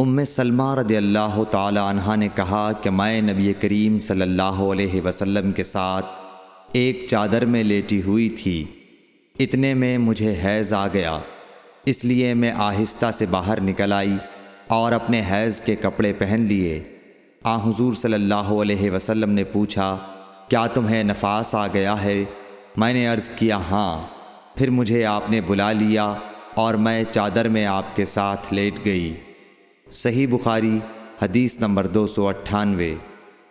ام سلمہ رضی اللہ تعالی عنہ نے کہا کہ میں نبی کریم صلی اللہ علیہ وسلم کے ساتھ ایک چادر میں لیٹی ہوئی تھی۔ اتنے میں مجھے حیض آ گیا۔ اس لیے میں آہستہ سے باہر نکل آئی اور اپنے حیض کے کپڑے پہن لیے۔ آ، حضور صلی اللہ علیہ وسلم نے پوچھا، کیا تمہیں نفاس آ گیا ہے؟ میں نے عرض کیا ہاں۔ پھر مجھے آپ نے بلا لیا اور میں چادر میں آپ کے ساتھ لیٹ گئی۔ صحیح بخاری حدیث نمبر دو سو اٹھانوے۔